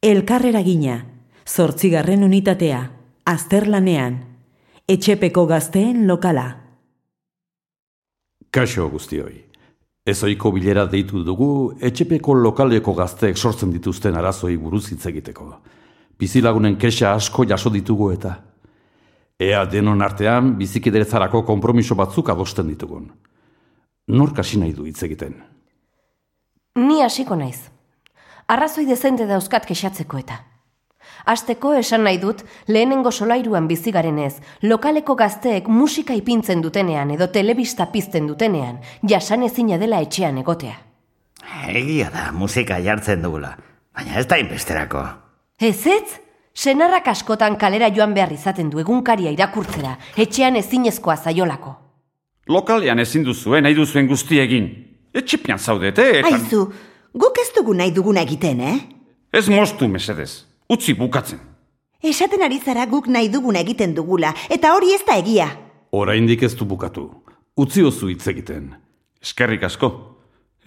Elkarrera gina, zortzigarren unitatea, azterlanean, etxepeko gazteen lokala. Kaixo guztioi. Ezoiko bilera deitu dugu etxepeko lokaleko gazteek sortzen dituzten arazoi buruz hitz egiteko. Bizilagunen kexa asko jaso ditugu eta. Ea denon artean bizikiderezarako konpromiso batzuk adosten ditugun. Nork hasi nahi du hitz egiten? Ni hasiko naiz. Arrazoi dezente dauzkat kexatzeko eta. Asteko esan nahi dut, lehenengo solairuan bizi garenez, lokaleko gazteek musika ipintzen dutenean edo telebista pizten dutenean, jasan ezina dela etxean egotea. Egia da, musika jartzen dugula, baina ez da inbesterako. Ez ez? Senarrak askotan kalera joan behar izaten du egunkaria irakurtzera, etxean ezinezkoa zaiolako. Lokalean ezin duzuen, nahi duzuen guzti egin. Etxipian zaudete, eta... Aizu, guk ez dugu nahi duguna egiten, eh? Ez mostu, mesedez. Utzi bukatzen. Esaten ari zara guk nahi duguna egiten dugula, eta hori ez da egia. Oraindik ez du bukatu. Utzi ozu hitz egiten. Eskerrik asko.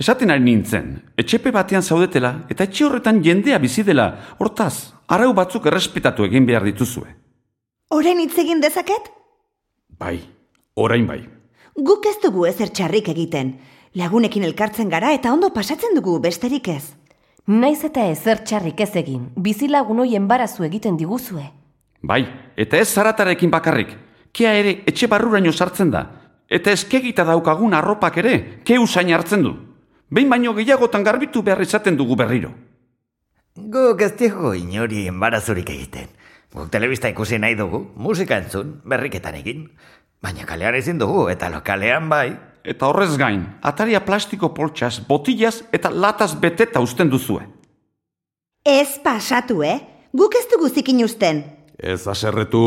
Esaten ari nintzen, etxepe batean zaudetela eta etxe horretan jendea bizi dela, hortaz, arau batzuk errespetatu egin behar dituzue. Orain hitz egin dezaket? Bai, orain bai. Guk ez dugu ezer txarrik egiten. Lagunekin elkartzen gara eta ondo pasatzen dugu besterik ez. Naiz eta ezer txarrik ez egin, bizilagun hoien barazu egiten diguzue. Bai, eta ez zaratarekin bakarrik. Kea ere etxe barruraino sartzen da. Eta eskegita daukagun arropak ere, ke usain hartzen du. Behin baino gehiagotan garbitu behar izaten dugu berriro. Guk ez dugu inori embarazurik egiten. Guk telebista ikusi nahi dugu, musika entzun, berriketan egin. Baina kalean ezin dugu, eta lokalean bai. Eta horrez gain, ataria plastiko poltsaz, botillaz eta lataz beteta usten duzue. Ez pasatu, eh? Guk ez dugu zikin usten. Ez aserretu,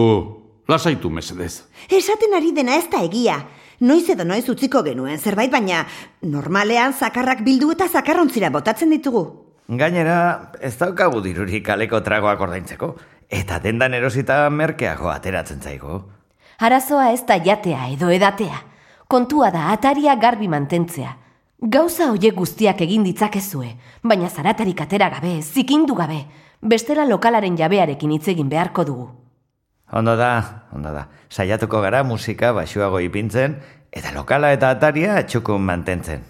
lasaitu mesedez. Esaten ari dena ez da egia. Noiz edo noiz utziko genuen zerbait, baina normalean zakarrak bildu eta zakarrontzira botatzen ditugu. Gainera, ez daukagu dirurik kaleko tragoak ordaintzeko. Eta dendan erosita merkeago ateratzen zaigo. Arazoa ez da jatea edo edatea. Kontua da ataria garbi mantentzea. Gauza hoiek guztiak egin ditzakezue, baina zaratarik atera gabe, zikindu gabe, bestela lokalaren jabearekin hitz egin beharko dugu. Ondo da, ondo da. Saiatuko gara musika basuago ipintzen, eta lokala eta ataria txukun mantentzen.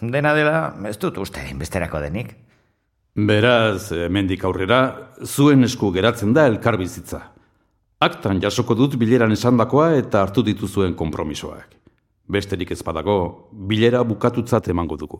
Dena dela, ez dut uste besterako denik. Beraz, mendik aurrera, zuen esku geratzen da elkarbizitza. Aktan jasoko dut bileran esandakoa eta hartu dituzuen konpromisoak. Besterik ez badago, bilera bukatutzat emango dugu.